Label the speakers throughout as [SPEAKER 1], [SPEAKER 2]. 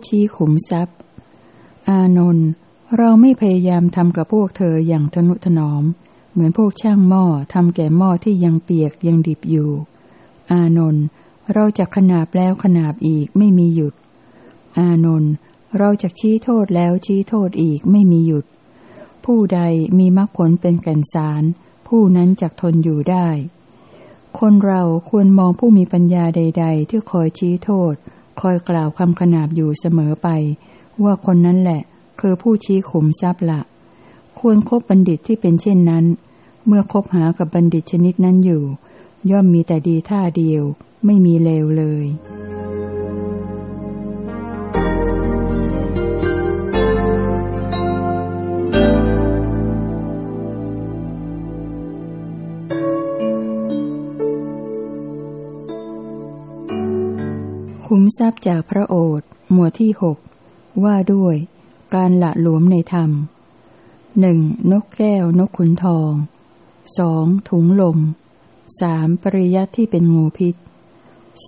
[SPEAKER 1] ้ชี้ขุมทรัพย์ อานนท์เราไม่พยายามทำกับพวกเธออย่างทนุถนอม เหมือนพวกช่างหม้อทำแก่หม้อที่ยังเปียกยังดิบอยู่ อานนท์เราจะขนาบแล้วขนาบอีกไม่มีหยุด อานนท์เราจะชี้โทษแล้วชี้โทษอีกไม่มีหยุด ผู้ใดมีมรรคผลเป็นแก่นสาร ผู้นั้นจะทนอยู่ได้ คนเราควรมองผู้มีปัญญาใด ๆ ที่คอยชี้โทษ คอยกล่าวคำขนาบอยู่เสมอไป ว่าคนนั้นแหละ คือผู้ชี้ขุมทรัพย์ละ ควรครบบัณฑิตที่เป็นเช่นนั้น เมื่อคบหากับบัณฑิตชนิดนั้นอยู่ ย่อมมีแต่ดีท่าเดียว ไม่มีเลวเลย คุ้มทรัพย์จากพระโอษฐ์หมวดที่หกว่าด้วย การละหลวมในธรรมหนึ่งนกแก้วนกขุนทองสองถุงลมสามปริยัติที่เป็นงูพิษ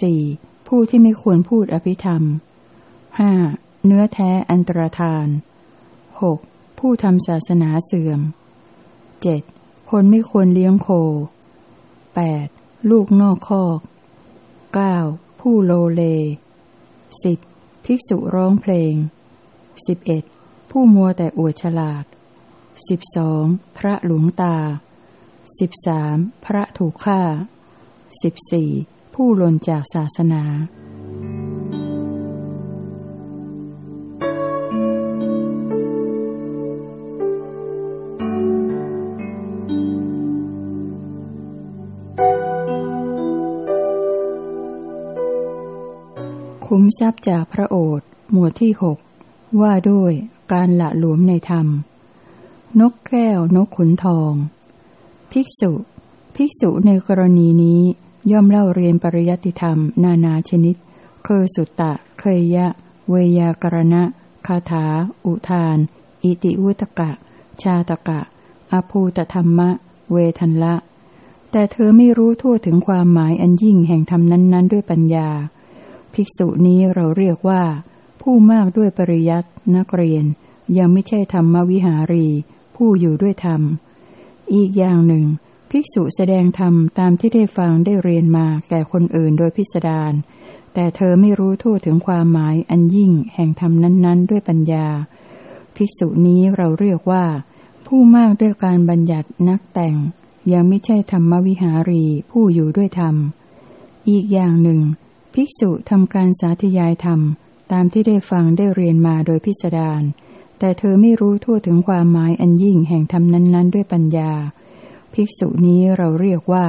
[SPEAKER 1] สี่ผู้ที่ไม่ควรพูดอภิธรรมห้าเนื้อแท้อันตรธานหกผู้ทำศาสนาเสื่อมเจ็ดคนไม่ควรเลี้ยงโคแปดลูกนอกคอกเก้า ผู้โลเลสิบภิกษุร้องเพลงสิบเอ็ดผู้มัวแต่อวดฉลาดสิบสองพระหลวงตาสิบสามพระถูกฆ่าสิบสี่ผู้หล่นจากศาสนา ทรัพย์จากพระโอษฐ์หมวดที่หกว่าด้วยการละหลวมในธรรม นกแก้วนกขุนทอง ภิกษุ ภิกษุในกรณีนี้ย่อมเล่าเรียนปริยัติธรรม นานาชนิด คือสุตตะ เคยยะ เวยากรณะ คาถา อุทาน อิติวุตกะ ชาตกะ อภูตธรรมะ เวทันละ แต่เธอไม่รู้ทั่วถึงความหมายอันยิ่งแห่งธรรมนั้น ๆ ด้วยปัญญา ภิกษุนี้เราเรียกว่า ผู้มากด้วยปริยัตินักเรียน ยังไม่ใช่ธรรมวิหารี ผู้อยู่ด้วยธรรม อีกอย่างหนึ่ง ภิกษุแสดงธรรมตามที่ได้ฟังได้เรียนมาแก่คนอื่นโดยพิสดารแต่เธอไม่รู้ทั่วถึงความหมายอันยิ่งแห่งธรรมนั้น ๆ ด้วยปัญญา ภิกษุนี้เราเรียกว่า ผู้มากด้วยการบัญญัตินักแต่ง ยังไม่ใช่ธรรมวิหารีผู้อยู่ด้วยธรรม อีกอย่างหนึ่ง ภิกษุทำการสาธยายธรรม ตามที่ได้ฟังได้เรียนมาโดยพิสดารแต่เธอไม่รู้ทั่วถึงความหมายอันยิ่งแห่งธรรมนั้น ๆ ด้วยปัญญา ภิกษุนี้เราเรียกว่า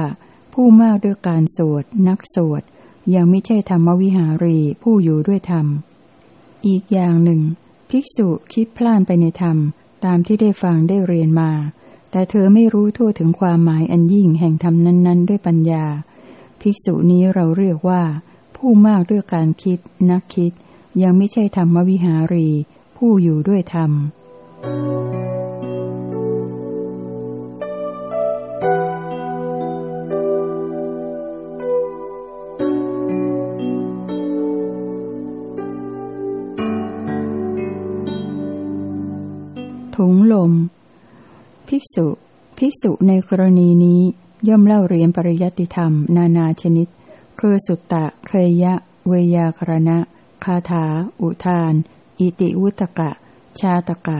[SPEAKER 1] ผู้มากด้วยการสวด นักสวด ยังไม่ใช่ธรรมวิหารีผู้อยู่ด้วยธรรม อีกอย่างหนึ่ง ภิกษุคิดพล่านไปในธรรม ตามที่ได้ฟังได้เรียนมา แต่เธอไม่รู้ทั่วถึงความหมายอันยิ่งแห่งธรรมนั้น ๆ ด้วยปัญญา ภิกษุนี้เราเรียกว่า ผู้มากด้วยการคิด นักคิด ยังไม่ใช่ธรรมวิหารี ผู้อยู่ด้วยธรรม ถุงลม ภิกษุ ภิกษุในกรณีนี้ย่อมเล่าเรียนปริยัติธรรม นานาชนิด คือสุตตะเคยยะเวยากรณะ คาถา อุทาน อิติวุตกะ ชาตกะ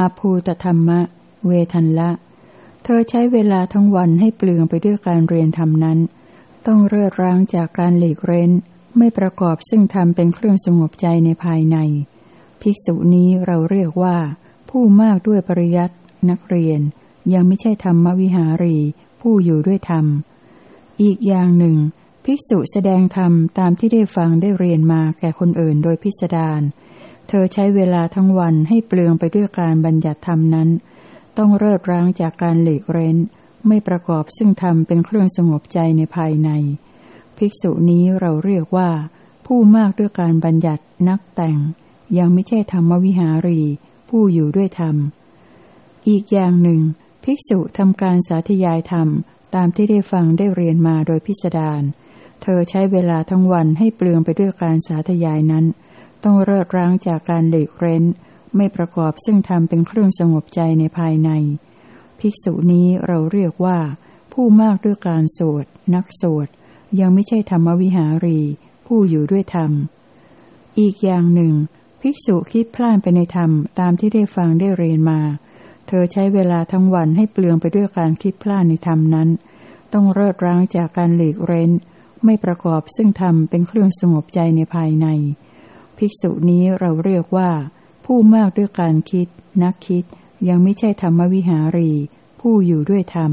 [SPEAKER 1] อภูตธรรมะ เวทันละ เธอใช้เวลาทั้งวันให้เปลืองไปด้วยการเรียนธรรมนั้น ต้องเลือดร้างจากการหลีกเร้น ไม่ประกอบซึ่งทำเป็นเครื่องสงบใจในภายใน ภิกษุนี้เราเรียกว่า ผู้มากด้วยปริยัตินักเรียน ยังไม่ใช่ธรรมวิหารี ผู้อยู่ด้วยธรรม อีกอย่างหนึ่ง ภิกษุแสดงธรรมตามที่ได้ฟังได้เรียนมาแก่คนอื่นโดยพิสดาร เธอใช้เวลาทั้งวันให้เปลืองไปด้วยการบัญญัติธรรมนั้น ต้องเลิกร้างจากการหลีกเร้น ไม่ประกอบซึ่งธรรมเป็นเครื่องสงบใจในภายใน ภิกษุนี้เราเรียกว่า ผู้มากด้วยการบัญญัตินักแต่ง ยังไม่ใช่ธรรมวิหารี ผู้อยู่ด้วยธรรม อีกอย่างหนึ่ง ภิกษุทำการสาธยายธรรมตามที่ได้ฟังได้เรียนมาโดยพิสดาร เธอใช้เวลาทั้งวันให้เปลืองไปด้วยการสาธยายนั้น ต้องเลิกร้างจากการหลีกเร้น ไม่ประกอบซึ่งทำเป็นเครื่องสงบใจในภายใน ภิกษุนี้เราเรียกว่า ผู้มากด้วยการสวด นักสวด ยังไม่ใช่ธรรมวิหารี ผู้อยู่ด้วยธรรม อีกอย่างหนึ่ง ภิกษุคิดพลานไปในธรรมตามที่ได้ฟังได้เรียนมา เธอใช้เวลาทั้งวันให้เปลืองไปด้วยการคิดพลานในธรรมนั้น ต้องเลิกร้างจากการหลีกเร้น ไม่ประกอบซึ่งธรรมเป็นเครื่องสงบใจในภายใน ภิกษุนี้เราเรียกว่า ผู้มากด้วยการคิด นักคิด ยังไม่ใช่ธรรมวิหารี ผู้อยู่ด้วยธรรม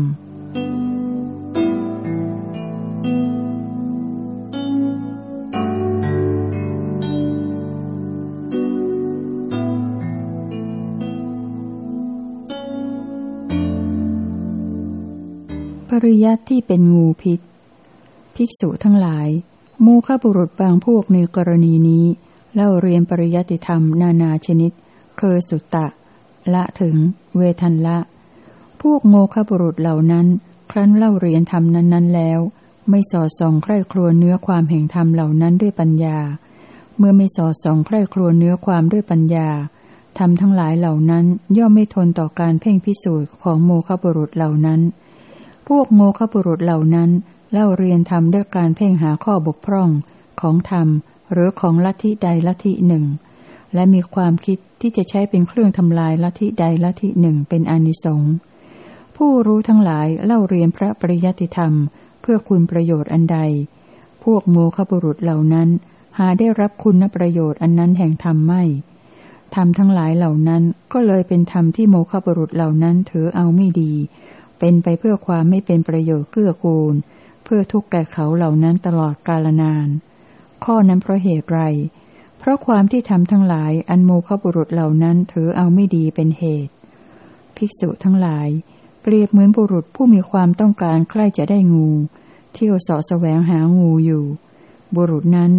[SPEAKER 1] ริยัติที่เป็นงูพิษ ภิกษุทั้งหลาย มูขบุรุษบางพวกในกรณีนี้ เล่าเรียนปริยัติธรรมนานาชนิดเคอสุตตะ ละถึง เวทันละ พวกโมฆบุรุษเหล่านั้น ครั้นเล่าเรียนธรรมนั้น ๆ แล้ว ไม่สอดส่องใคร่ครวญเนื้อความแห่งธรรมเหล่านั้นด้วยปัญญา เมื่อไม่สอดส่องใคร่ครวญเนื้อความด้วยปัญญาธรรมทั้งหลายเหล่านั้นย่อมไม่ทนต่อการเพ่งพิสูจน์ของโมฆบุรุษเหล่านั้น พวกโมฆบุรุษเหล่านั้น เล่าเรียนธรรมด้วยการเพ่งหาข้อบกพร่องของธรรม หรือของลัทธิใดลัทธิหนึ่ง และมีความคิดที่จะใช้เป็นเครื่องทำลายลัทธิใดลัทธิหนึ่งเป็นอนิสงส์ผู้รู้ทั้งหลายเล่าเรียนพระปริยัติธรรม เพื่อคุณประโยชน์อันใด พวกโมฆะบุรุษเหล่านั้น หาได้รับคุณประโยชน์อันนั้นแห่งธรรมไม่ธรรมทั้งหลายเหล่านั้นก็เลยเป็นธรรมที่โมฆะบุรุษเหล่านั้นถือเอาไม่ดี เป็นไปเพื่อความไม่เป็นประโยชน์เกื้อกูล พื่อทุกข์แก่เขาเหล่านั้นตลอดกาลนาน ข้อนั้นเพราะเหตุไร เพราะความที่ทำทั้งหลายอันโมฆบุรุษเหล่านั้นถือเอาไม่ดีเป็นเหตุ ภิกษุทั้งหลาย เปรียบเหมือนบุรุษผู้มีความต้องการใคร่จะได้งู เที่ยวสาะแสวงหางูอยู่ บุรุษนั้น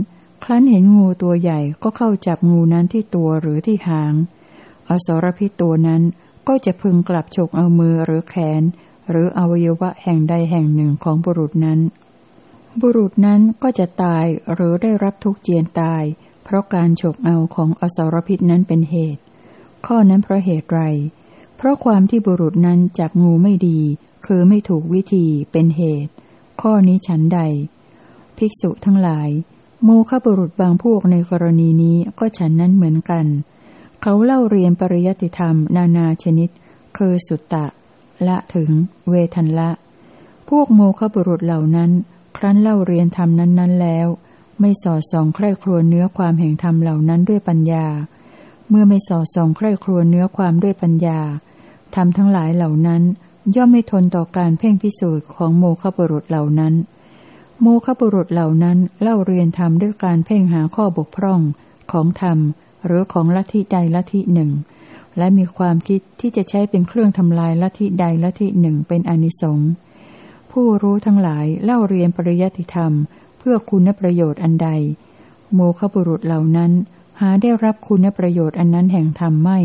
[SPEAKER 1] ครั้นเห็นงูตัวใหญ่ก็เข้าจับงูนั้นที่ตัวหรือที่หาง อสรพิษตัวนั้นก็จะพึงกลับฉกเอามือหรือแขน หรืออวัยวะแห่งใดแห่งหนึ่งของบุรุษนั้น บุรุษนั้นก็จะตายหรือได้รับทุกเจียนตาย เพราะการฉกเอาของอสรพิษนั้นเป็นเหตุ ข้อนั้นเพราะเหตุไร เพราะความที่บุรุษนั้นจับงูไม่ดี คือไม่ถูกวิธีเป็นเหตุ ข้อนี้ฉันใด ภิกษุทั้งหลายโมฆบุรุษบางพวกในกรณีนี้ก็ฉันนั้นเหมือนกัน เขาเล่าเรียนปริยติธรรม นานาชนิด คือสุตตะ ละถึง เวทันละ พวกโมฆะบุรุษเหล่านั้น ครั้นเล่าเรียนธรรมนั้นๆแล้ว ไม่สอดส่องใคร่ครวญเนื้อความแห่งธรรมเหล่านั้นด้วยปัญญา เมื่อไม่สอดส่องใคร่ครวญเนื้อความด้วยปัญญาธรรมทั้งหลายเหล่านั้น ย่อมไม่ทนต่อการเพ่งพิสูจน์ของโมฆะบุรุษเหล่านั้น โมฆะบุรุษเหล่านั้นเล่าเรียนธรรมด้วยการเพ่งหาข้อบกพร่องของธรรมหรือของลัทธิใดลัทธิหนึ่ง และมีความคิดที่จะใช้เป็นเครื่องทำลายลัทธิใดลัทธิหนึ่งเป็นอนิสงส์ผู้รู้ทั้งหลายเล่าเรียนปริยัติธรรม เพื่อคุณประโยชน์อันใด โมฆบุรุษเหล่านั้น หาได้รับคุณประโยชน์อันนั้นแห่งธรรมไม่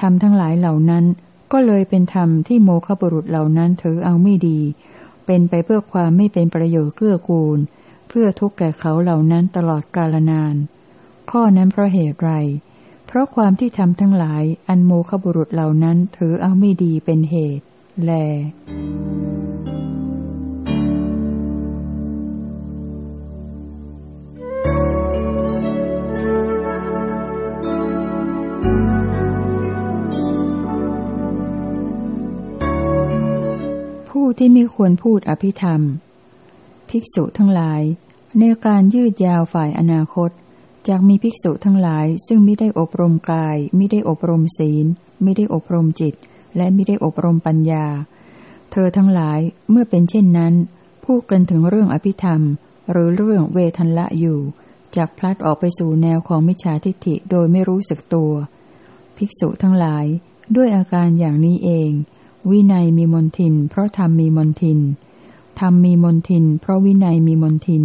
[SPEAKER 1] ธรรมทั้งหลายเหล่านั้นก็เลยเป็นธรรมที่โมฆบุรุษเหล่านั้นถือเอาไม่ดี เป็นไปเพื่อความไม่เป็นประโยชน์เกื้อกูล เพื่อทุกข์แก่เขาเหล่านั้นตลอดกาลนาน ข้อนั้นเพราะเหตุไร เพราะความที่ทำทั้งหลายอันโมฆบุรุษเหล่านั้นถือเอาไม่ดีเป็นเหตุ แล ผู้ที่ไม่ควรพูดอภิธรรม ภิกษุทั้งหลาย ในการยืดยาวฝ่ายอนาคต จากมีภิกษุทั้งหลายซึ่งไม่ได้อบรมกายไม่ได้อบรมศีล ไม่ได้อบรมจิต และไม่ได้อบรมปัญญา เธอทั้งหลายเมื่อเป็นเช่นนั้น พูดกันถึงเรื่องอภิธรรม หรือเรื่องเวทันละอยู่จากพลัดออกไปสู่แนวของมิจฉาทิฏฐิโดยไม่รู้สึกตัว ภิกษุทั้งหลายด้วยอาการอย่างนี้เอง วินัยมีมนทิน เพราะธรรมมีมนทินธรรมมีมนทิน เพราะวินัยมีมนทินน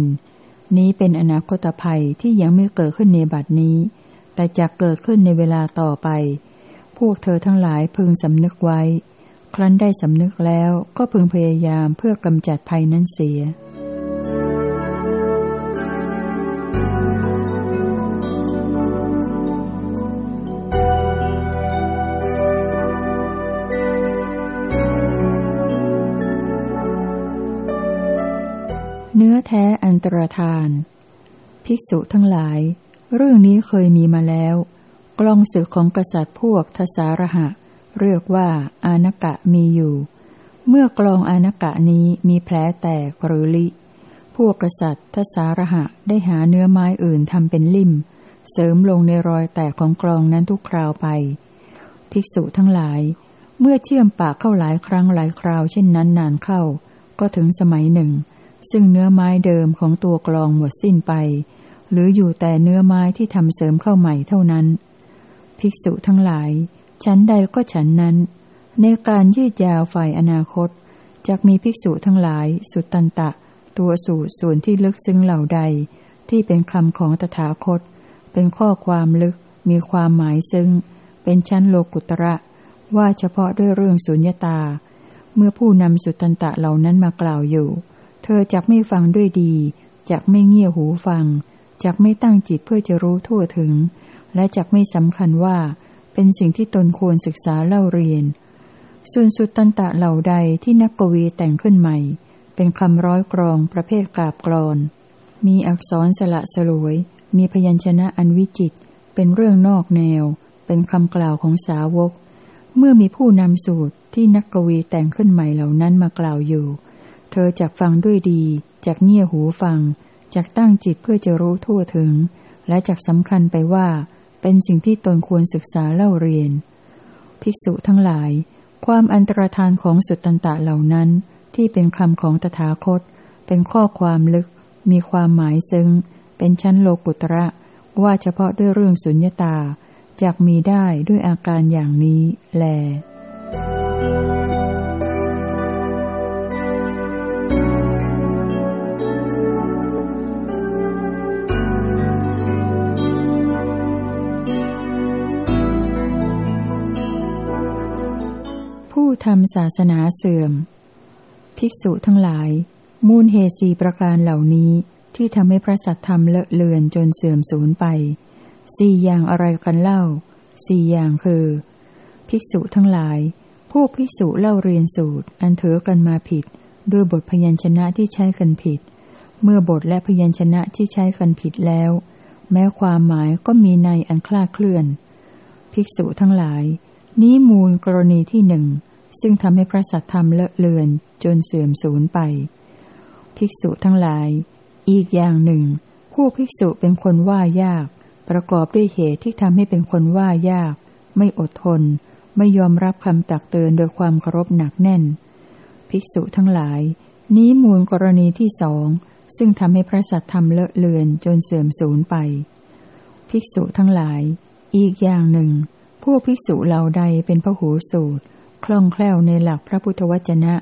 [SPEAKER 1] นี้เป็นอนาคตภัยที่ยังไม่เกิดขึ้นในบัดนี้ แต่จะเกิดขึ้นในเวลาต่อไป พวกเธอทั้งหลายพึงสำนึกไว้ ครั้นได้สำนึกแล้วก็พึงพยายามเพื่อกำจัดภัยนั้นเสีย ตรธาน ภิกษุทั้งหลาย เรื่องนี้เคยมีมาแล้ว กลองศึกของกษัตริย์พวกทสารหะ เรียกว่าอานกะมีอยู่ เมื่อกลองอานกะนี้มีแผลแตกหรือลิ พวกกษัตริย์ทสารหะได้หาเนื้อไม้อื่นทำเป็นลิ่ม เสริมลงในรอยแตกของกลองนั้นทุกคราวไป ภิกษุทั้งหลาย เมื่อเชื่อมปากเข้าหลายครั้งหลายคราวเช่นนั้นนานเข้า ก็ถึงสมัยหนึ่ง ซึ่งเนื้อไม้เดิมของตัวกลองหมดสิ้นไป หรืออยู่แต่เนื้อไม้ที่ทำเสริมเข้าใหม่เท่านั้น ภิกษุทั้งหลายฉันใดก็ฉันนั้น ในการยืดยาวฝ่ายอนาคตจะมีภิกษุทั้งหลาย สุตตันตะ ตัวสูตรส่วนที่ลึกซึ้งเหล่าใด ที่เป็นคำของตถาคต เป็นข้อความลึก มีความหมายซึ้ง เป็นชั้นโลกุตระ ว่าเฉพาะด้วยเรื่องสุญญตา เมื่อผู้นำสุตตันตะเหล่านั้นมากล่าวอยู่ ธอจักไม่ฟังด้วยดี จักไม่เงี่ยหูฟัง จักไม่ตั้งจิตเพื่อจะรู้ทั่วถึง และจักไม่สำคัญว่า เป็นสิ่งที่ตนควรศึกษาเล่าเรียน ส่วนสุดตันตะเหล่าใดที่นักกวีแต่งขึ้นใหม่ เป็นคำร้อยกรองประเภทกาบกรอน มีอักษรสละสลวย มีพยัญชนะอันวิจิต เป็นเรื่องนอกแนว เป็นคำกล่าวของสาวก เมื่อมีผู้นำสูตรที่นักกวีแต่งขึ้นใหม่เหล่านั้นมากล่าวอยู่ ธอจักฟังด้วยดี จักเงี่ยหูฟัง จักตั้งจิตเพื่อจะรู้ทั่วถึง และจักสำคัญไปว่า เป็นสิ่งที่ตนควรศึกษาเล่าเรียน ภิกษุทั้งหลาย ความอันตรธานของสุตตันตะเหล่านั้น ที่เป็นคำของตถาคต เป็นข้อความลึก มีความหมายซึ้ง เป็นชั้นโลกุตระ ว่าเฉพาะด้วยเรื่องสุญญตาจากมีได้ด้วยอาการอย่างนี้แล ผู้ทำศาสนาเสื่อม ภิกษุทั้งหลาย มูลเหตุสีประการเหล่านี้ที่ทำให้พระสัทธรรมเลอะเลือนจนเสื่อมสูญไป สี่อย่างอะไรกันเล่า สี่อย่างคือ ภิกษุทั้งหลาย พวกภิกษุเล่าเรียนสูตร อันเถอกันมาผิด ด้วยบทพยัญชนะที่ใช้กันผิด เมื่อบทและพยัญชนะที่ใช้กันผิดแล้ว แม้ความหมายก็มีในอันคลาดเคลื่อน ภิกษุทั้งหลาย นี้มูลกรณีที่หนึ่ง ซึ่งทำให้พระสัทธรรมเลอะเลือนจนเสื่อมสูญไป ภิกษุทั้งหลาย อีกอย่างหนึ่ง ผู้ภิกษุเป็นคนว่ายาก ประกอบด้วยเหตุที่ทำให้เป็นคนว่ายาก ไม่อดทน ไม่ยอมรับคำตักเตือนโดยความเคารพหนักแน่น ภิกษุทั้งหลาย นี้มูลกรณีที่สองซึ่งทำให้พระสัทธรรมเลอะเลือนจนเสื่อมสูญไป ภิกษุทั้งหลาย อีกอย่างหนึ่ง ผู้ภิกษุเหล่าใดเป็นพระหูสูตร ล่องแคล่วในหลักพระพุทธวจนะ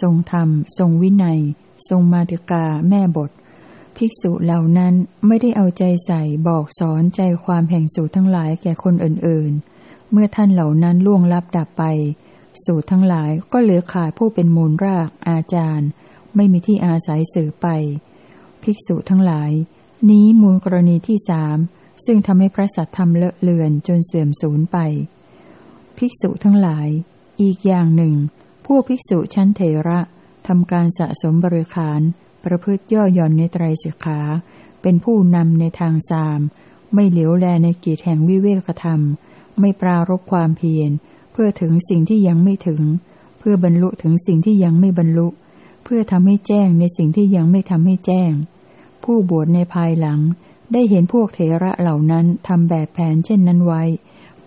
[SPEAKER 1] ทรงธรรม ทรงวินัย ทรงมาติกาแม่บท ภิกษุเหล่านั้นไม่ได้เอาใจใส่บอกสอนใจความแห่งสูตรทั้งหลายแก่คนอื่นๆ เมื่อท่านเหล่านั้นล่วงลับดับไป สูตรทั้งหลายก็เหลือขาดผู้เป็นมูลรากอาจารย์ ไม่มีที่อาศัยสื่อไป ภิกษุทั้งหลาย นี้มูลกรณีที่สามซึ่งทำให้พระสัตธรรมเลอะเลือนจนเสื่อมสูญไป ภิกษุทั้งหลาย อีกอย่างหนึ่ง ผู้ภิกษุชั้นเถระทำการสะสมบริขาร ประพฤติย่อหย่อนในไตรสิกขา เป็นผู้นำในทางสาม ไม่เหลียวแลในกิจแห่งวิเวกธรรม ไม่ปรารบความเพียร เพื่อถึงสิ่งที่ยังไม่ถึง เพื่อบรรลุถึงสิ่งที่ยังไม่บรรลุ เพื่อทำให้แจ้งในสิ่งที่ยังไม่ทำให้แจ้ง ผู้บวชในภายหลัง ได้เห็นพวกเถระเหล่านั้นทำแบบแผนเช่นนั้นไว้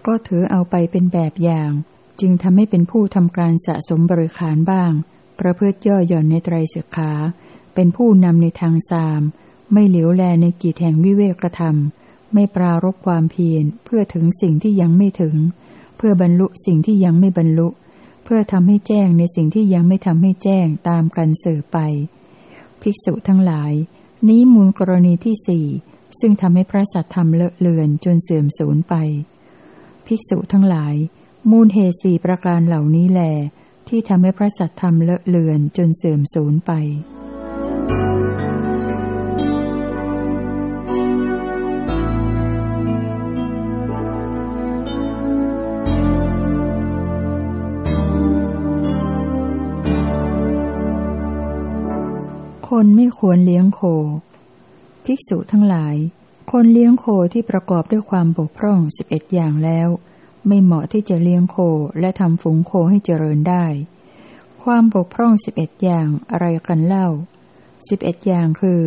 [SPEAKER 1] ก็ถือเอาไปเป็นแบบอย่าง จึงทำให้เป็นผู้ทำการสะสมบริขารบ้าง ประพฤติย่อหย่อนในไตรสิกขา เป็นผู้นำในทางสาม ไม่เหลียวแลในกิจแห่งวิเวกธรรม ไม่ปรารบความเพียรเพื่อถึงสิ่งที่ยังไม่ถึง เพื่อบรรลุสิ่งที่ยังไม่บรรลุ เพื่อทำให้แจ้งในสิ่งที่ยังไม่ทำให้แจ้งตามกันเสือไป ภิกษุทั้งหลาย นี้มูลกรณีที่สี่ซึ่งทำให้พระสัทธรรมเลอะเลือนจนเสื่อมสูญไป ภิกษุทั้งหลาย มูลเหตุสี่ประการเหล่านี้แหลที่ทำให้พระสัทธรรมเลอะเลือนจนเสื่อมสูญไป คนไม่ควรเลี้ยงโค ภิกษุทั้งหลาย คนเลี้ยงโคที่ประกอบด้วยความบกพร่องสิบเอ็ดอย่างแล้ว ไม่เหมาะที่จะเลี้ยงโคและทำฝูงโคให้เจริญได้ ความบกพร่องสิบเอ็ดอย่างอะไรกันเล่าสิบเอ็ดอย่างคือ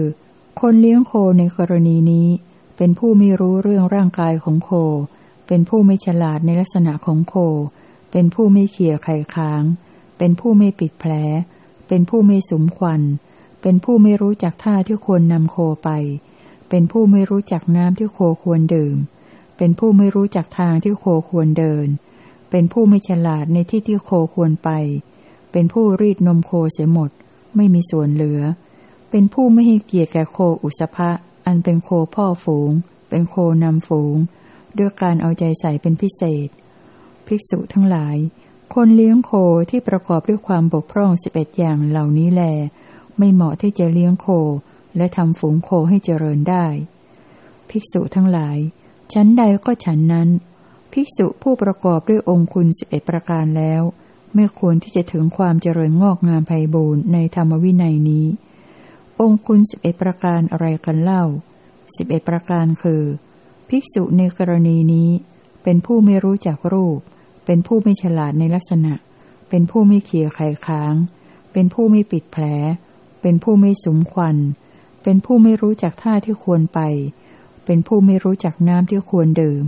[SPEAKER 1] คนเลี้ยงโคในกรณีนี้ เป็นผู้ไม่รู้เรื่องร่างกายของโค เป็นผู้ไม่ฉลาดในลักษณะของโค เป็นผู้ไม่เขี่ยไข่ค้าง เป็นผู้ไม่ปิดแผล เป็นผู้ไม่สมควัน เป็นผู้ไม่รู้จักท่าที่ควรนำโคไป เป็นผู้ไม่รู้จักน้ำที่โคควรดื่ม เป็นผู้ไม่รู้จักทางที่โคควรเดิน เป็นผู้ไม่ฉลาดในที่ที่โคควรไป เป็นผู้รีดนมโคเสียหมด ไม่มีส่วนเหลือ เป็นผู้ไม่ให้เกียรติแก่โคอุสภะ อันเป็นโคพ่อฝูง เป็นโคนำฝูง ด้วยการเอาใจใส่เป็นพิเศษ ภิกษุทั้งหลาย คนเลี้ยงโคที่ประกอบด้วยความบกพร่องสิบเอ็ดอย่างเหล่านี้แล ไม่เหมาะที่จะเลี้ยงโค และทำฝูงโคให้เจริญได้ ภิกษุทั้งหลาย ชั้นใดก็ฉันนั้น ภิกษุผู้ประกอบด้วยองคุณสิบเอ็ดประการแล้ว ไม่ควรที่จะถึงความเจริญงอกงามไพบูรณ์ในธรรมวินัยนี้ องคุณสิบเอ็ดประการอะไรกันเล่าสิบเอ็ดประการคือ ภิกษุในกรณีนี้ เป็นผู้ไม่รู้จักรูป เป็นผู้ไม่ฉลาดในลักษณะ เป็นผู้ไม่เขี่ยไข่ค้าง เป็นผู้ไม่ปิดแผล เป็นผู้ไม่สมควัน เป็นผู้ไม่รู้จักท่าที่ควรไป เป็นผู้ไม่รู้จักน้ำที่ควรดื่ม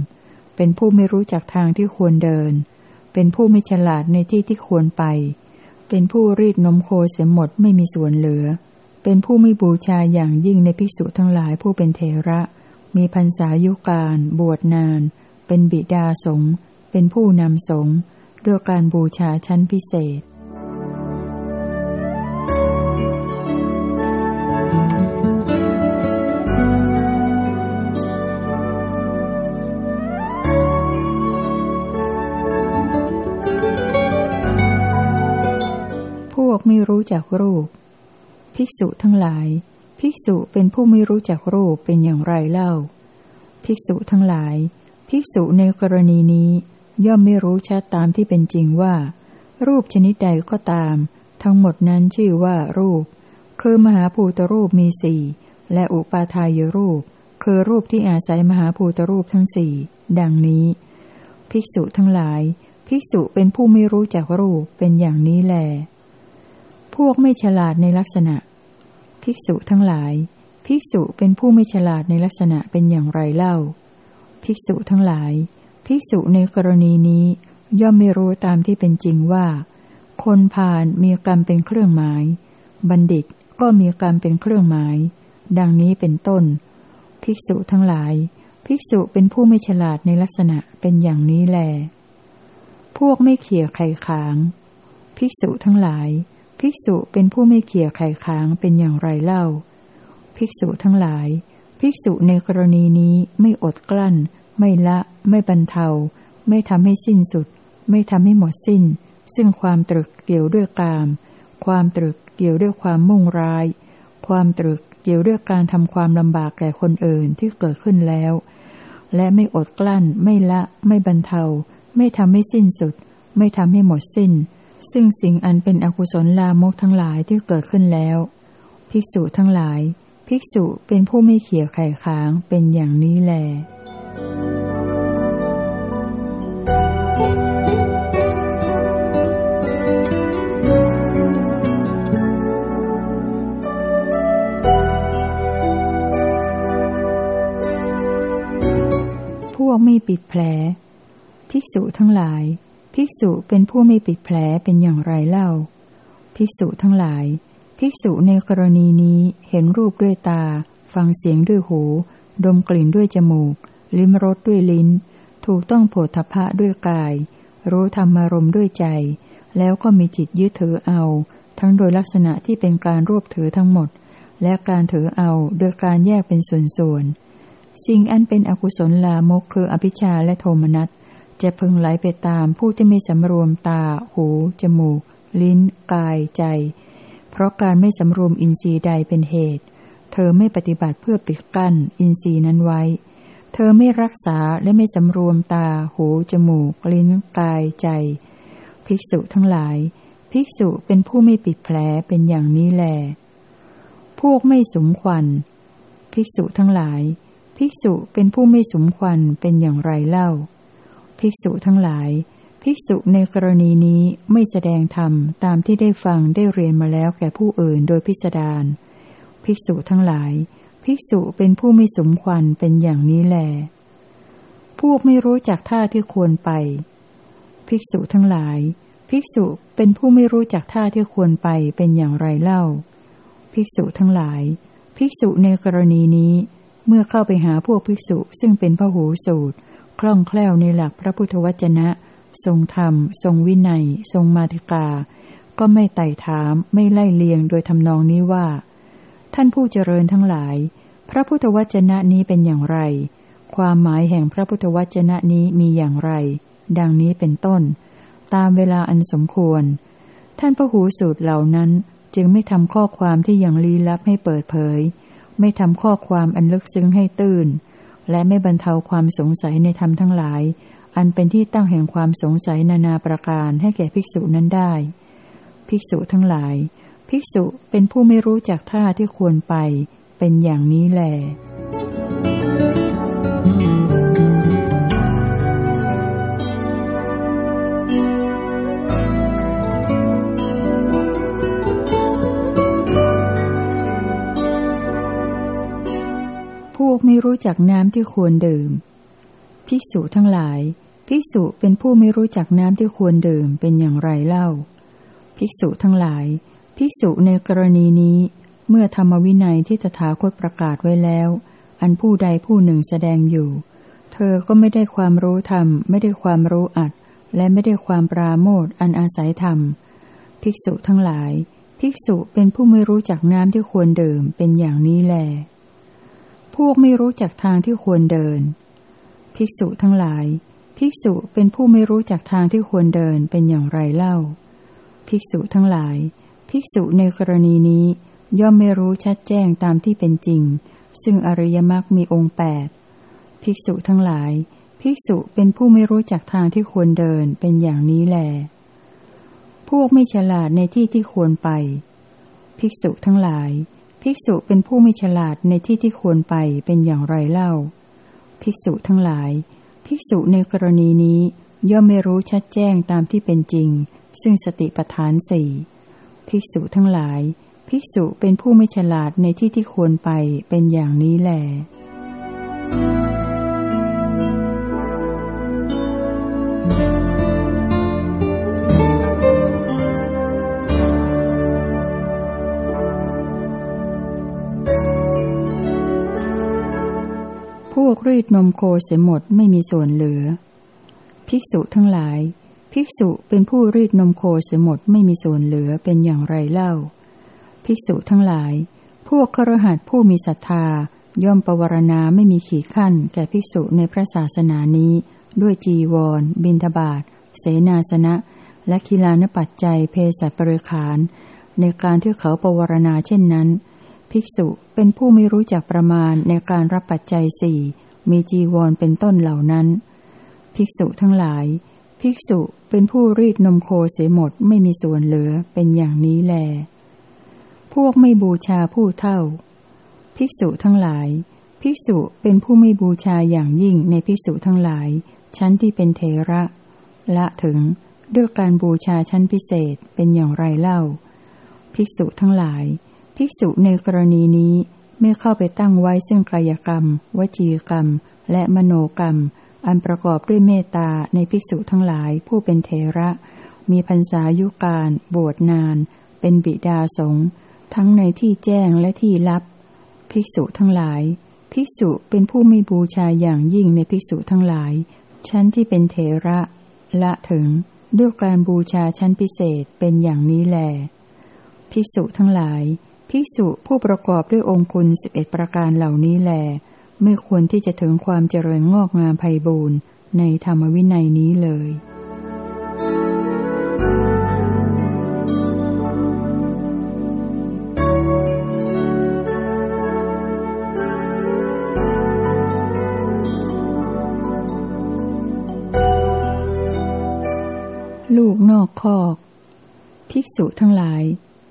[SPEAKER 1] เป็นผู้ไม่รู้จักทางที่ควรเดิน เป็นผู้ไม่ฉลาดในที่ที่ควรไป เป็นผู้รีดนมโคเสียหมดไม่มีส่วนเหลือ เป็นผู้ไม่บูชาอย่างยิ่งในภิกษุทั้งหลายผู้เป็นเทระ มีพรรษายุการ บวชนาน เป็นบิดาสงฆ์เป็นผู้นำสงฆ์ด้วยการบูชาชั้นพิเศษ พวกไม่รู้จักรูป ภิกษุทั้งหลาย ภิกษุเป็นผู้ไม่รู้จักรูปเป็นอย่างไรเล่า ภิกษุทั้งหลาย ภิกษุในกรณีนี้ ย่อมไม่รู้ชัดตามที่เป็นจริงว่า รูปชนิดใดก็ตาม ทั้งหมดนั้นชื่อว่ารูป คือมหาภูตรูปมีสี่และอุปาทายรูป คือรูปที่อาศัยมหาภูตรูปทั้งสี่ดังนี้ ภิกษุทั้งหลาย ภิกษุเป็นผู้ไม่รู้จักรูปเป็นอย่างนี้แหล พวกไม่ฉลาดในลักษณะ ภิกษุทั้งหลาย ภิกษุเป็นผู้ไม่ฉลาดในลักษณะเป็นอย่างไรเล่า ภิกษุทั้งหลาย ภิกษุในกรณีนี้ ย่อมไม่รู้ตามที่เป็นจริงว่า คนพาลมีกรรมเป็นเครื่องหมาย บัณฑิตก็มีกรรมเป็นเครื่องหมาย ดังนี้เป็นต้น ภิกษุทั้งหลาย ภิกษุเป็นผู้ไม่ฉลาดในลักษณะเป็นอย่างนี้แล พวกไม่เขี่ยไข่ขาง ภิกษุทั้งหลาย ภิกษุเป็นผู้ไม่เขี่ยไข่ค้างเป็นอย่างไรเล่า ภิกษุทั้งหลาย ภิกษุในกรณีนี้ไม่อดกลั้น ไม่ละ ไม่บรรเทา ไม่ทำให้สิ้นสุด ไม่ทำให้หมดสิ้น ซึ่งความตรึกเกี่ยวด้วยกาม ความตรึกเกี่ยวด้วยความมุ่งร้าย ความตรึกเกี่ยวด้วยการทำความลำบากแก่คนอื่นที่เกิดขึ้นแล้ว และไม่อดกลั้น ไม่ละ ไม่บรรเทา ไม่ทำให้สิ้นสุด ไม่ทำให้หมดสิ้น ซึ่งสิ่งอันเป็นอกุศลลามกทั้งหลายที่เกิดขึ้นแล้ว ภิกษุทั้งหลาย ภิกษุเป็นผู้ไม่เขี่ยไข่ค้างเป็นอย่างนี้แลพวกไม่ปิดแผล ภิกษุทั้งหลาย ภิกษุเป็นผู้ไม่ปิดแผลเป็นอย่างไรเล่า ภิกษุทั้งหลาย ภิกษุในกรณีนี้เห็นรูปด้วยตา ฟังเสียงด้วยหู ดมกลิ่นด้วยจมูก ลิ้มรสด้วยลิ้น ถูกต้องโผฏฐะด้วยกาย รู้ธรรมารมด้วยใจ แล้วก็มีจิตยึดถือเอา ทั้งโดยลักษณะที่เป็นการรวบถือทั้งหมด และการถือเอาโดยการแยกเป็นส่วนๆ สิ่งอันเป็นอกุศลลามกคืออภิชาและโทมนัส จะพึงไหลไปตามผู้ที่ไม่สำรวมตา หู จมูก ลิ้น กาย ใจ เพราะการไม่สำรวมอินทรีย์ใดเป็นเหตุ เธอไม่ปฏิบัติเพื่อปิดกั้น อินทรีย์นั้นไว้ เธอไม่รักษาและไม่สำรวมตา หู จมูก ลิ้น กาย ใจ ภิกษุทั้งหลาย ภิกษุเป็นผู้ไม่ปิดแผลเป็นอย่างนี้แล พวกไม่สมควัน ภิกษุทั้งหลาย ภิกษุเป็นผู้ไม่สมควรเป็นอย่างไรเล่า ภิกษุทั้งหลาย ภิกษุในกรณีนี้ไม่แสดงธรรมตามที่ได้ฟังได้เรียนมาแล้วแก่ผู้อื่นโดยพิสดารภิกษุทั้งหลาย ภิกษุเป็นผู้ไม่สมควรเป็นอย่างนี้แล พวกไม่รู้จักท่าที่ควรไป ภิกษุทั้งหลาย ภิกษุเป็นผู้ไม่รู้จักท่าที่ควรไปเป็นอย่างไรเล่า ภิกษุทั้งหลาย ภิกษุในกรณีนี้เมื่อเข้าไปหาพวกภิกษุซึ่งเป็นพระหูสูตร คล่องแคล่วในหลักพระพุทธวจนะ ทรงธรรม ทรงวินัย ทรงมาติกา ก็ไม่ไต่ถามไม่ไล่เลียงโดยทำนองนี้ว่า ท่านผู้เจริญทั้งหลาย พระพุทธวจนะนี้เป็นอย่างไร ความหมายแห่งพระพุทธวจนะนี้มีอย่างไร ดังนี้เป็นต้น ตามเวลาอันสมควร ท่านพระหูสูตรเหล่านั้นจึงไม่ทำข้อความที่อย่างลี้ลับให้เปิดเผย ไม่ทำข้อความอันลึกซึ้งให้ตื่น และไม่บรรเทาความสงสัยในธรรมทั้งหลาย อันเป็นที่ตั้งแห่งความสงสัยนานาประการให้แก่ภิกษุนั้นได้ ภิกษุทั้งหลาย ภิกษุเป็นผู้ไม่รู้จักท่าที่ควรไป เป็นอย่างนี้แหละ วกไม่รู้จักน้ำที่ควรดื่ม ภิกษุทั้งหลาย ภิกษุเป็นผู้ไม่รู้จักน้ำที่ควรดื่มเป็นอย่างไรเล่า ภิกษุทั้งหลาย ภิกษุในกรณีนี้ เมื่อธรรมวินัยที่ตถาคตประกาศไว้แล้ว อันผู้ใดผู้หนึ่งแสดงอยู่ เธอก็ไม่ได้ความรู้ธรรม ไม่ได้ความรู้อัด และไม่ได้ความปราโมทอันอาศัยธรรม ภิกษุทั้งหลาย ภิกษุเป็นผู้ไม่รู้จักน้ำที่ควรดื่มเป็นอย่างนี้แล พวกไม่รู้จักทางที่ควรเดิน ภิกษุทั้งหลาย ภิกษุเป็นผู้ไม่รู้จักทางที่ควรเดินเป็นอย่างไรเล่า ภิกษุทั้งหลาย ภิกษุในกรณีนี้ ย่อมไม่รู้ชัดแจ้งตามที่เป็นจริง ซึ่งอริยมรรคมีองค์แปดภิกษุทั้งหลาย ภิกษุเป็นผู้ไม่รู้จักทางที่ควรเดินเป็นอย่างนี้แล พวกไม่ฉลาดในที่ที่ควรไป ภิกษุทั้งหลาย ภิกษุเป็นผู้มีฉลาดในที่ที่ควรไปเป็นอย่างไรเล่า ภิกษุทั้งหลาย ภิกษุในกรณีนี้ย่อมไม่รู้ชัดแจ้งตามที่เป็นจริง ซึ่งสติปัฏฐานสี่ภิกษุทั้งหลาย ภิกษุเป็นผู้ไม่ฉลาดในที่ที่ควรไปเป็นอย่างนี้แหละ วกรีดนมโคเสียหมดไม่มีส่วนเหลือ ภิกษุทั้งหลาย ภิกษุเป็นผู้รีดนมโคเสียหมดไม่มีส่วนเหลือเป็นอย่างไรเล่า ภิกษุทั้งหลาย พวกครหัสผู้มีศรัทธา ย่อมประวรณาไม่มีขีดขั้น แก่ภิกษุในพระศาสนานี้ ด้วยจีวร บินทบาทเสนาสนะ และคีลานปัจจัยเพศปริขาน ในการที่เขาประวรณาเช่นนั้น ภิกษุเป็นผู้ไม่รู้จักประมาณในการรับปัจจัยสี่มีจีวรเป็นต้นเหล่านั้น ภิกษุทั้งหลาย ภิกษุเป็นผู้รีดนมโคเสียหมดไม่มีส่วนเหลือเป็นอย่างนี้แล พวกไม่บูชาผู้เท่า ภิกษุทั้งหลาย ภิกษุเป็นผู้ไม่บูชาอย่างยิ่งในภิกษุทั้งหลาย ชั้นที่เป็นเทระ ละถึงด้วยการบูชาชั้นพิเศษเป็นอย่างไรเล่า ภิกษุทั้งหลาย ภิกษุในกรณีนี้ไม่เข้าไปตั้งไว้ซึ่งกายกรรม วจีกรรม และมโนกรรม อันประกอบด้วยเมตตาในภิกษุทั้งหลายผู้เป็นเทระ มีพรรษายุการบวชนาน เป็นบิดาสงฆ์ทั้งในที่แจ้งและที่ลับ ภิกษุทั้งหลาย ภิกษุเป็นผู้มีบูชาอย่างยิ่งในภิกษุทั้งหลาย ชั้นที่เป็นเทระ ละถึงด้วยการบูชาชั้นพิเศษเป็นอย่างนี้แล ภิกษุทั้งหลาย ภิกษุผู้ประกอบด้วยองคุณสิบเอ็ดประการเหล่านี้แล ไม่ควรที่จะถึงความเจริญงอกงามไพ่บูรณ์ในธรรมวินัยนี้เลยลูกนอกคอก ภิกษุทั้งหลาย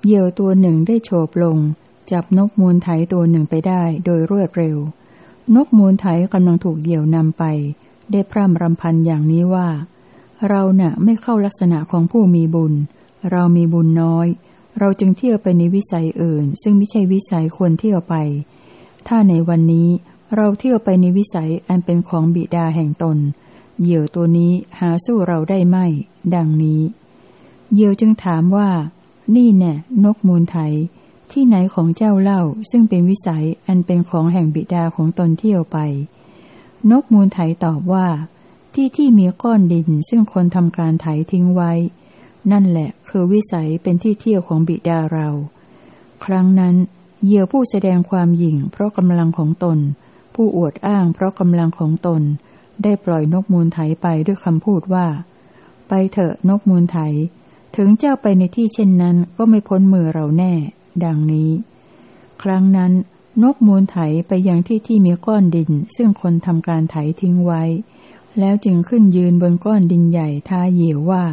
[SPEAKER 1] เหยี่ยวตัวหนึ่งได้โฉบลง จับนกมูลไถตัวหนึ่งไปได้โดยรวดเร็ว นกมูลไถกำลังถูกเหยี่ยวนำไป ได้พร่ำรำพันอย่างนี้ว่า เราเนะ่ะไม่เข้าลักษณะของผู้มีบุญ เรามีบุญน้อย เราจึงเที่ยวไปในวิสัยอื่น ซึ่งไม่ใช่วิสัยควรเที่ยวไป ถ้าในวันนี้เราเที่ยวไปในวิสัยอันเป็นของบิดาแห่งตน เหยี่ยวตัวนี้หาสู้เราได้ไหมดังนี้ เหยี่ยวจึงถามว่า นี่แน่นกมูลไถ ที่ไหนของเจ้าเล่าซึ่งเป็นวิสัยอันเป็นของแห่งบิดาของตนเที่ยวไป นกมูลไถตอบว่า ที่ที่มีก้อนดินซึ่งคนทำการไถทิ้งไว้ นั่นแหละคือวิสัยเป็นที่เที่ยวของบิดาเรา ครั้งนั้นเหยี่ยวผู้แสดงความหยิ่งเพราะกำลังของตน ผู้อวดอ้างเพราะกำลังของตน ได้ปล่อยนกมูลไถไปด้วยคำพูดว่า ไปเถอะนกมูลไถ ถึงเจ้าไปในที่เช่นนั้นก็ไม่พ้นมือเราแน่ ดังนี้ ครั้งนั้น นกมูลไถไปยังที่ที่มีก้อนดิน ซึ่งคนทำการไถทิ้งไว้ แล้วจึงขึ้นยืนบนก้อนดินใหญ่ท้าเหยี่ยวว่า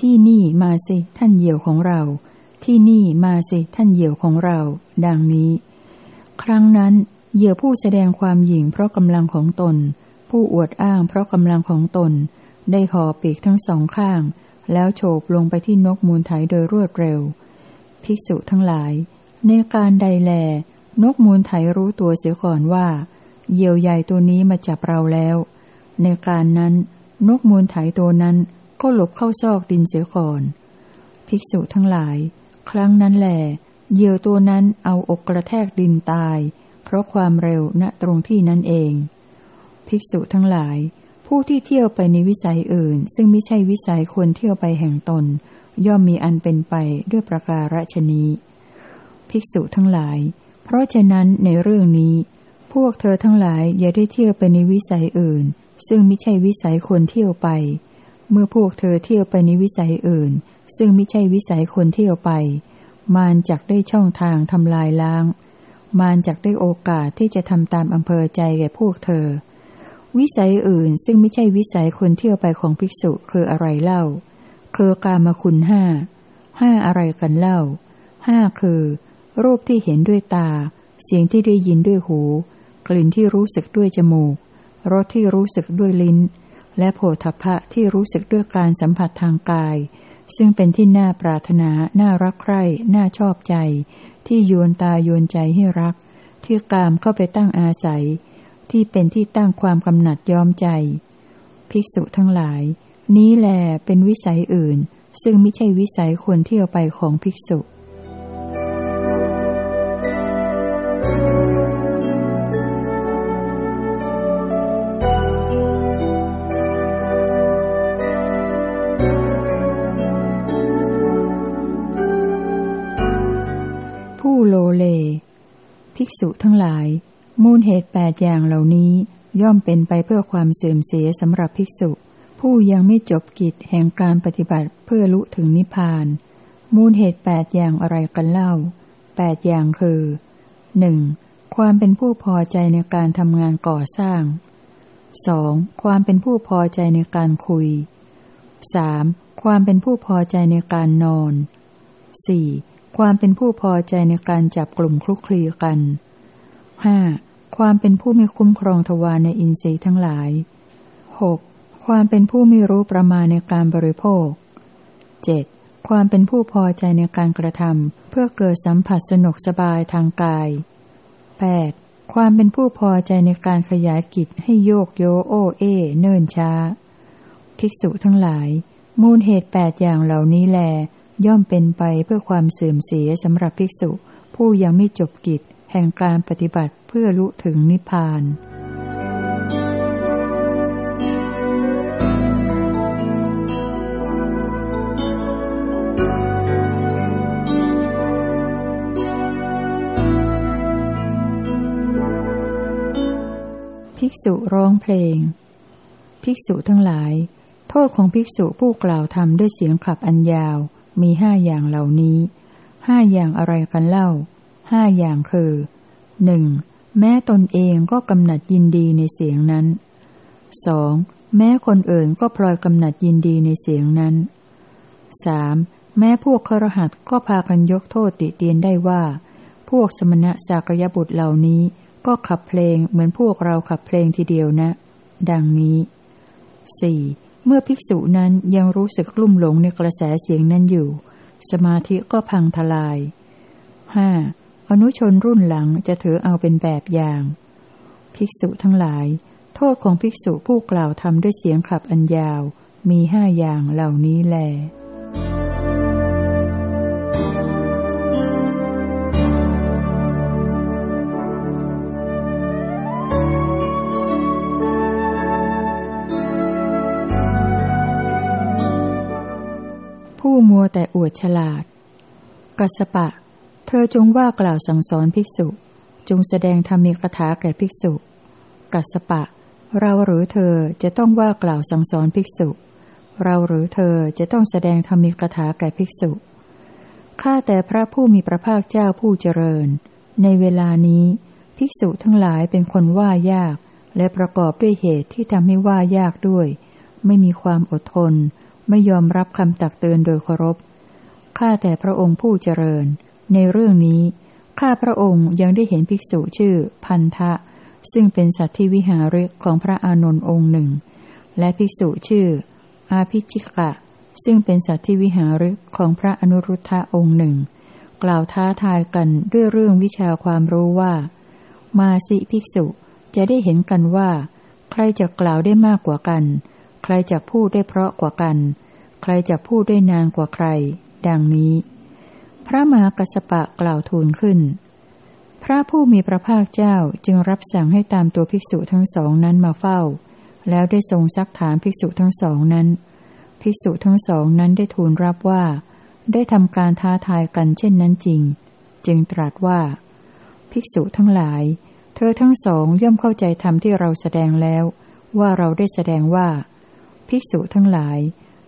[SPEAKER 1] ที่นี่มาสิท่านเหยี่ยวของเรา ที่นี่มาสิท่านเหยี่ยวของเรา ดังนี้ ครั้งนั้นเหยี่ยวผู้แสดงความหยิ่งเพราะกำลังของตน ผู้อวดอ้างเพราะกำลังของตน ได้ห่อปีกทั้งสองข้าง แล้วโฉบลงไปที่นกมูลไถโดยรวดเร็ว ภิกษุทั้งหลาย ในการใดแล นกมูลไถรู้ตัวเสียก่อนว่า เหยี่ยวใหญ่ตัวนี้มาจับเราแล้ว ในการนั้น นกมูลไถตัวนั้นก็หลบเข้าซอกดินเสียก่อน ภิกษุทั้งหลาย ครั้งนั้นแหลเหยี่ยวตัวนั้นเอาอกกระแทกดินตาย เพราะความเร็วณตรงที่นั้นเอง ภิกษุทั้งหลาย ผู้ที่เที่ยวไปในวิสัยอื่น ซึ่งไม่ใช่วิสัยควรเที่ยวไปแห่งตน ย่อมมีอันเป็นไปด้วยประการฉนี้ ภิกษุทั้งหลาย เพราะฉะนั้นในเรื่องนี้ พวกเธอทั้งหลายอย่าได้เที่ยวไปในวิสัยอื่น ซึ่งไม่ใช่วิสัยคนเที่ยวไป เมื่อพวกเธอเที่ยวไปในวิสัยอื่น ซึ่งไม่ใช่วิสัยคนเที่ยวไป มารจักได้ช่องทางทำลายล้าง มารจักได้โอกาสที่จะทำตามอำเภอใจแก่พวกเธอ วิสัยอื่นซึ่งไม่ใช่วิสัยคนเที่ยวไปของภิกษุคืออะไรเล่า คือกามคุณห้า ห้าอะไรกันเล่า ห้าคือ รูปที่เห็นด้วยตา เสียงที่ได้ยินด้วยหู กลิ่นที่รู้สึกด้วยจมูก รสที่รู้สึกด้วยลิ้น และโผฏฐะที่รู้สึกด้วยการสัมผัสทางกาย ซึ่งเป็นที่น่าปรารถนา น่ารักใคร่ น่าชอบใจ ที่โยนตาโยนใจให้รัก ที่กามเข้าไปตั้งอาศัย ที่เป็นที่ตั้งความกำหนัดยอมใจ ภิกษุทั้งหลาย นี้แลเป็นวิสัยอื่น ซึ่งไม่ใช่วิสัยควรเที่ยวไปของภิกษุผู้โลเลภิกษุทั้งหลาย มูลเหตุแปดอย่างเหล่านี้ย่อมเป็นไปเพื่อความเสื่อมเสียสำหรับภิกษุ ผู้ยังไม่จบกิจแห่งการปฏิบัติเพื่อลุถึงนิพพาน มูลเหตุแปดอย่างอะไรกันเล่าแปดอย่างคือหนึ่งความเป็นผู้พอใจในการทำงานก่อสร้างสองความเป็นผู้พอใจในการคุยสามความเป็นผู้พอใจในการนอนสี่ความเป็นผู้พอใจในการจับกลุ่มคลุกคลีกันห้า ความเป็นผู้ไม่คุ้มครองทวารในอินทรีย์ทั้งหลายหกความเป็นผู้ไม่รู้ประมาณในการบริโภค 7. ความเป็นผู้พอใจในการกระทำเพื่อเกิดสัมผัสสนุกสบายทางกาย 8. ความเป็นผู้พอใจในการขยายกิจให้โยกโยโอเอ เนิ่นช้า ภิกษุทั้งหลาย มูลเหตุแปดอย่างเหล่านี้แล ย่อมเป็นไปเพื่อความเสื่อมเสียสำหรับภิกษุ ผู้ยังไม่จบกิจ แห่งการปฏิบัติเพื่อลุถึงนิพพานภิกษุร้องเพลง ภิกษุทั้งหลาย โทษของภิกษุผู้กล่าวทำด้วยเสียงขับอันยาว มีห้าอย่างเหล่านี้ ห้าอย่างอะไรกันเล่า ห้าอย่างคือหนึ่งแม้ตนเองก็กำหนัดยินดีในเสียงนั้นสองแม้คนอื่นก็พลอยกำหนัดยินดีในเสียงนั้นสามแม้พวกครหัสก็พากันยกโทษติเตียนได้ว่า พวกสมณะสากยบุตรเหล่านี้ก็ขับเพลงเหมือนพวกเราขับเพลงทีเดียวนะ ดังนี้สี่เมื่อภิกษุนั้นยังรู้สึกกลุ่มหลงในกระแสเสียงนั้นอยู่ สมาธิก็พังทลายห้า อนุชนรุ่นหลังจะถือเอาเป็นแบบอย่าง ภิกษุทั้งหลาย โทษของภิกษุผู้กล่าวทำด้วยเสียงขับอันยาว มีห้าอย่างเหล่านี้แลผู้มัวแต่อวดฉลาด กัสปะ เธอจงว่ากล่าวสั่งสอนภิกษุ จงแสดงธรรมีคถาแก่ภิกษุ กัสปะ เราหรือเธอจะต้องว่ากล่าวสั่งสอนภิกษุ เราหรือเธอจะต้องแสดงธรรมีคถาแก่ภิกษุ ข้าแต่พระผู้มีพระภาคเจ้าผู้เจริญ ในเวลานี้ ภิกษุทั้งหลายเป็นคนว่ายาก และประกอบด้วยเหตุที่ทำให้ว่ายากด้วย ไม่มีความอดทน ไม่ยอมรับคำตักเตือนโดยเคารพ ข้าแต่พระองค์ผู้เจริญ ในเรื่องนี้ ข้าพระองค์ยังได้เห็นภิกษุชื่อ พันธะ ซึ่งเป็นสัตว์ที่วิหาริกของพระอานนท์องค์หนึ่ง และภิกษุชื่อ อาพิจิกะ ซึ่งเป็นสัตว์ที่วิหาริกของพระอนุรุทธะองค์หนึ่ง กล่าวท้าทายกันด้วยเรื่องวิชาความรู้ว่า มาสิภิกษุจะได้เห็นกันว่า ใครจะกล่าวได้มากกว่ากัน ใครจะพูดได้เพราะกว่ากัน ใครจะพูดได้นานกว่าใคร ดังนี้ พระมหากัสปะกล่าวทูลขึ้น พระผู้มีพระภาคเจ้าจึงรับสั่งให้ตามตัวภิกษุทั้งสองนั้นมาเฝ้า แล้วได้ทรงซักถามภิกษุทั้งสองนั้น ภิกษุทั้งสองนั้นได้ทูลรับว่า ได้ทำการท้าทายกันเช่นนั้นจริง จึงตรัสว่า ภิกษุทั้งหลาย เธอทั้งสองย่อมเข้าใจธรรมที่เราแสดงแล้ว ว่าเราได้แสดงว่า ภิกษุทั้งหลาย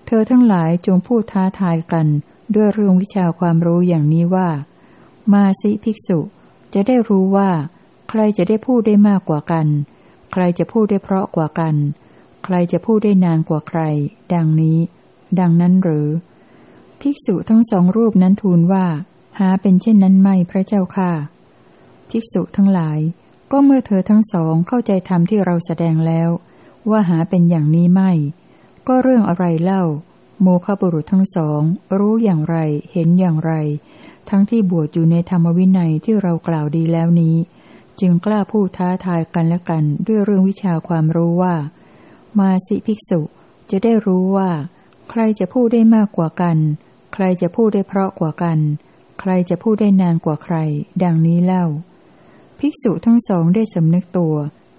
[SPEAKER 1] เธอทั้งหลายจงพูดท้าทายกัน ด้วยเรื่องวิชาความรู้อย่างนี้ว่า มาสิภิกษุ จะได้รู้ว่า ใครจะได้พูดได้มากกว่ากัน ใครจะพูดได้เพราะกว่ากัน ใครจะพูดได้นานกว่าใคร ดังนี้ ดังนั้นหรือ ภิกษุทั้งสองรูปนั้นทูลว่า หาเป็นเช่นนั้นไม่พระเจ้าค่ะ ภิกษุทั้งหลาย ก็เมื่อเธอทั้งสองเข้าใจธรรมที่เราแสดงแล้ว ว่าหาเป็นอย่างนี้ไม่ ก็เรื่องอะไรเล่า โมฆะบุรุษทั้งสอง รู้อย่างไร เห็นอย่างไร ทั้งที่บวชอยู่ในธรรมวินัยที่เรากล่าวดีแล้วนี้ จึงกล้าพูดท้าทายกันและกันด้วยเรื่องวิชาความรู้ว่า มาสิภิกษุจะได้รู้ว่า ใครจะพูดได้มากกว่ากัน ใครจะพูดได้เพราะกว่ากัน ใครจะพูดได้นานกว่าใคร ดังนี้เล่า ภิกษุทั้งสองได้สำนึกตัว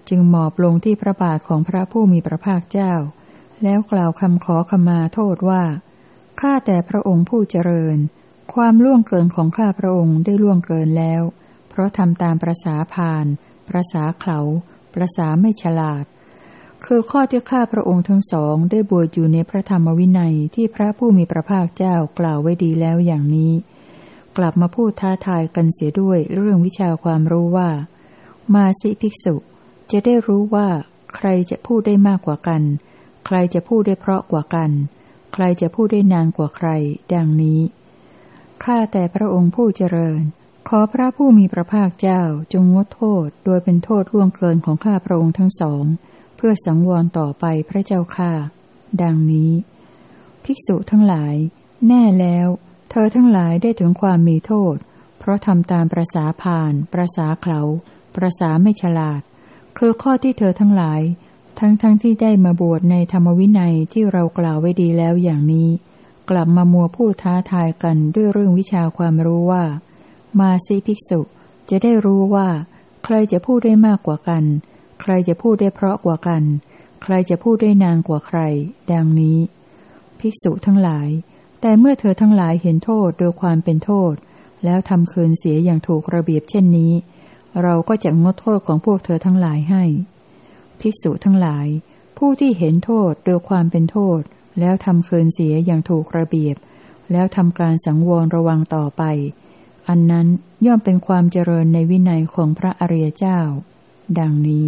[SPEAKER 1] จึงหมอบลงที่พระบาทของพระผู้มีพระภาคเจ้า แล้วกล่าวคำขอขมาโทษว่า ข้าแต่พระองค์ผู้เจริญ ความล่วงเกินของข้าพระองค์ได้ล่วงเกินแล้ว เพราะทำตามประษาพานประษาเขาประษาไม่ฉลาด คือข้อที่ข้าพระองค์ทั้งสองได้บวชอยู่ในพระธรรมวินัยที่พระผู้มีพระภาคเจ้ากล่าวไว้ดีแล้วอย่างนี้ กลับมาพูดท้าทายกันเสียด้วยเรื่องวิชาความรู้ว่า มาสิภิกษุ จะได้รู้ว่าใครจะพูดได้มากกว่ากัน ใครจะพูดได้เพราะกว่ากัน ใครจะพูดได้นานกว่าใคร ดังนี้ ข้าแต่พระองค์ผู้เจริญ ขอพระผู้มีพระภาคเจ้าจงงดโทษ โดยเป็นโทษร่วงเกินของข้าพระองค์ทั้งสอง เพื่อสังวรต่อไปพระเจ้าข้า ดังนี้ ภิกษุทั้งหลาย แน่แล้ว เธอทั้งหลายได้ถึงความมีโทษ เพราะทำตามประษาผ่าน ประษาเขาประษาไม่ฉลาด คือข้อที่เธอทั้งหลาย ทั้งๆทที่ได้มาบวชในธรรมวินัยที่เรากล่าวไว้ดีแล้วอย่างนี้ กลับมามัวพูดท้าทายกันด้วยเรื่องวิชาความรู้ว่า มาสิภิกษุ จะได้รู้ว่า ใครจะพูดได้มากกว่ากัน ใครจะพูดได้เพราะกว่ากัน ใครจะพูดได้นานกว่าใคร ดังนี้ ภิกษุทั้งหลาย แต่เมื่อเธอทั้งหลายเห็นโทษโดยความเป็นโทษ แล้วทำคืนเสียอย่างถูกระเบียบเช่นนี้ เราก็จะงดโทษของพวกเธอทั้งหลายให้ ภิกษุทั้งหลาย ผู้ที่เห็นโทษโดยความเป็นโทษ แล้วทำเคินเสียอย่างถูกระเบียบ แล้วทำการสังวรระวังต่อไป อันนั้นย่อมเป็นความเจริญในวินัยของพระอริยเจ้า ดังนี้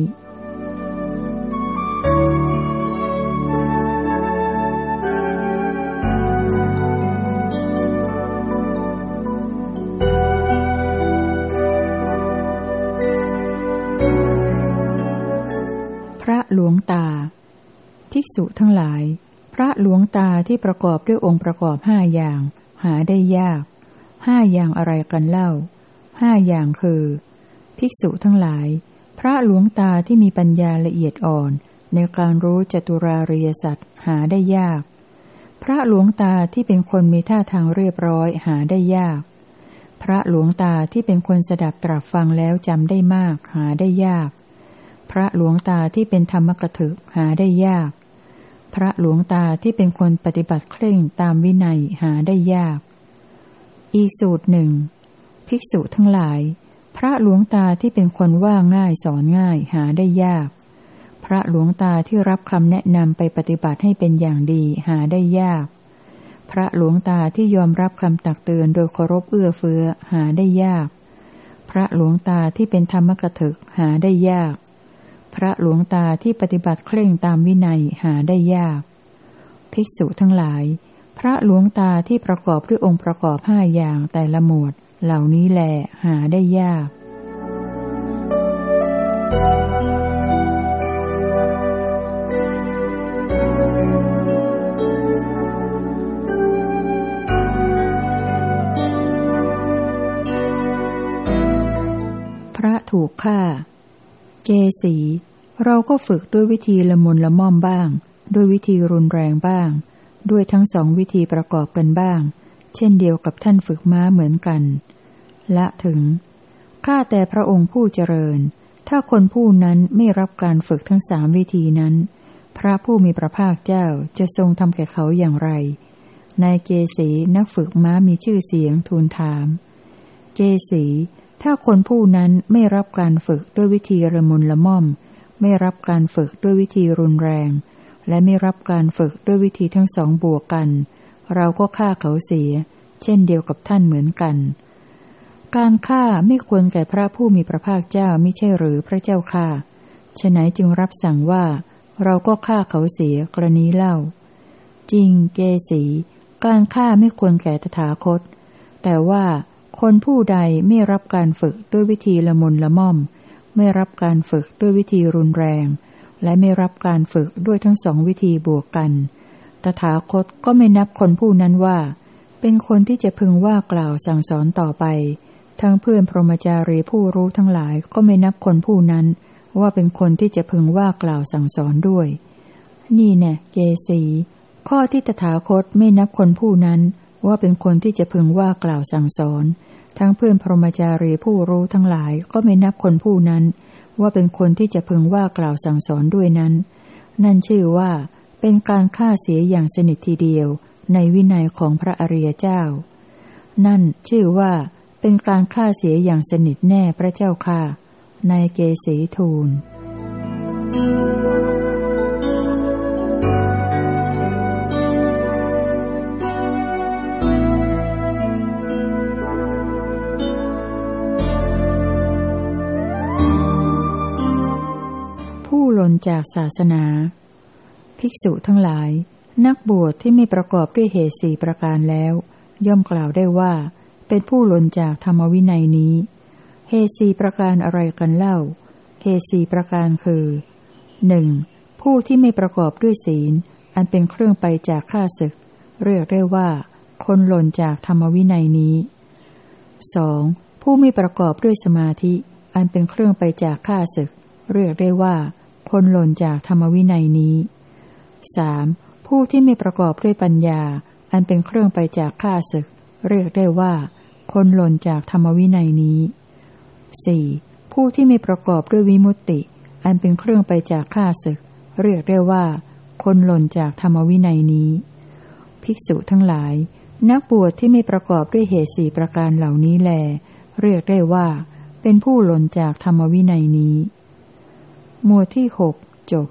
[SPEAKER 1] กษุทั้งหลาย พระหลวงตาที่ประกอบด้วยองค์ประกอบห้าอย่าง หาได้ยากห้าอย่างอะไรกันเล่าห้าอย่างคือ ภิกษุทั้งหลาย พระหลวงตาที่มีปัญญาละเอียดอ่อน ในการรู้จตุราริยสัตว์หาได้ยาก พระหลวงตาที่เป็นคนมีท่าทางเรียบร้อยหาได้ยาก พระหลวงตาที่เป็นคนสดับตรับฟังแล้วจำได้มาก หาได้ยาก พระหลวงตาที่เป็นธรรมกถึกหาได้ยาก พระหลวงตาที่เป็นคนปฏิบัติเคร่งตามวินัยหาได้ยาก อีสูตรหนึ่ง ภิกษุทั้งหลาย พระหลวงตาที่เป็นคนว่าง่ายสอนง่ายหาได้ยาก พระหลวงตาที่รับคำแนะนำไปปฏิบัติให้เป็นอย่างดีหาได้ยาก พระหลวงตาที่ยอมรับคำตักเตือนโดยเคารพเอื้อเฟื้อหาได้ยาก พระหลวงตาที่เป็นธรรมกถึกหาได้ยาก พระหลวงตาที่ปฏิบัติเคร่งตามวินัยหาได้ยาก ภิกษุทั้งหลาย พระหลวงตาที่ประกอบด้วยองค์ประกอบห้าอย่างแต่ละหมวด เหล่านี้แหลหาได้ยาก เกสี เราก็ฝึกด้วยวิธีละมุนละม่อมบ้าง ด้วยวิธีรุนแรงบ้าง ด้วยทั้งสองวิธีประกอบกันบ้าง เช่นเดียวกับท่านฝึกม้าเหมือนกัน ละถึง ข้าแต่พระองค์ผู้เจริญ ถ้าคนผู้นั้นไม่รับการฝึกทั้งสามวิธีนั้น พระผู้มีพระภาคเจ้าจะทรงทำแก่เขาอย่างไร นายเกสีนักฝึกม้ามีชื่อเสียงทูลถาม เกสี ถ้าคนผู้นั้นไม่รับการฝึกด้วยวิธีระมุนละม่อม ไม่รับการฝึกด้วยวิธีรุนแรง และไม่รับการฝึกด้วยวิธีทั้งสองบวกกัน เราก็ฆ่าเขาเสีย เช่นเดียวกับท่านเหมือนกัน การฆ่าไม่ควรแก่พระผู้มีพระภาคเจ้าไม่ใช่หรือพระเจ้าค่าฉนัยจึงรับสั่งว่า เราก็ฆ่าเขาเสียกรณีเล่า จริงเกสี การฆ่าไม่ควรแก่ตถาคต แต่ว่า คนผู้ใดไม่รับการฝึกด้วยวิธีละมุนละม่อม ไม่รับการฝึกด้วยวิธีรุนแรง และไม่รับการฝึกด้วยทั้งสองวิธีบวกกัน ตถาคตก็ไม่นับคนผู้นั้นว่า เป็นคนที่จะพึงว่ากล่าวสั่งสอนต่อไป ทั้งเพื่อนพรหมจารีผู้รู้ทั้งหลายก็ไม่นับคนผู้นั้น ว่าเป็นคนที่จะพึงว่ากล่าวสั่งสอนด้วย นี่แน่เกสี ข้อที่ตถาคตไม่นับคนผู้นั้น ว่าเป็นคนที่จะพึงว่ากล่าวสั่งสอน ทั้งเพื่อนพรหมจารีผู้รู้ทั้งหลายก็ไม่นับคนผู้นั้น ว่าเป็นคนที่จะพึงว่ากล่าวสั่งสอนด้วยนั้น นั่นชื่อว่า เป็นการฆ่าเสียอย่างสนิททีเดียว ในวินัยของพระอริยเจ้า นั่นชื่อว่า เป็นการฆ่าเสียอย่างสนิทแน่พระเจ้าค่ะนายเกษีทูล นจากศาสนา ภิกษุทั้งหลาย นักบวชที่ไม่ประกอบด้วยเหตุสี่ประการแล้ว ย่อมกล่าวได้ว่า เป็นผู้หลนจากธรรมวินัยนี้ เหตุสี่ประการอะไรกันเล่า เหตุสี่ประการคือหนึ่งผู้ที่ไม่ประกอบด้วยศีล อันเป็นเครื่องไปจากข้าศึก เรียกได้ว่า คนหล่นจากธรรมวินัยนี้สองผู้ไม่ประกอบด้วยสมาธิ อันเป็นเครื่องไปจากข้าศึก เรียกได้ว่า คนหล่นจากธรรมวินัยนี้สผู้ที่ไม่ประกอบด้วยปัญญา อันเป็นเครื่องไปจากข้าศึก เรียกได้ว่า คนหล่นจากธรรมวินัยนี้สี่ผู้ที่ไม่ประกอบด้วยวิมุตติ อันเป็นเครื่องไปจากข้าศึก เรียกได้ว่า คนหล่นจากธรรมวินัยนี้ ภิกษุทั้งหลาย นักบวชที่ไม่ประกอบด้วยเหตุสี่ประการเหล่านี้แล เรียกได้ว่า เป็นผู้หล่นจากธรรมวินัยนี้ หมวดที่หกจบ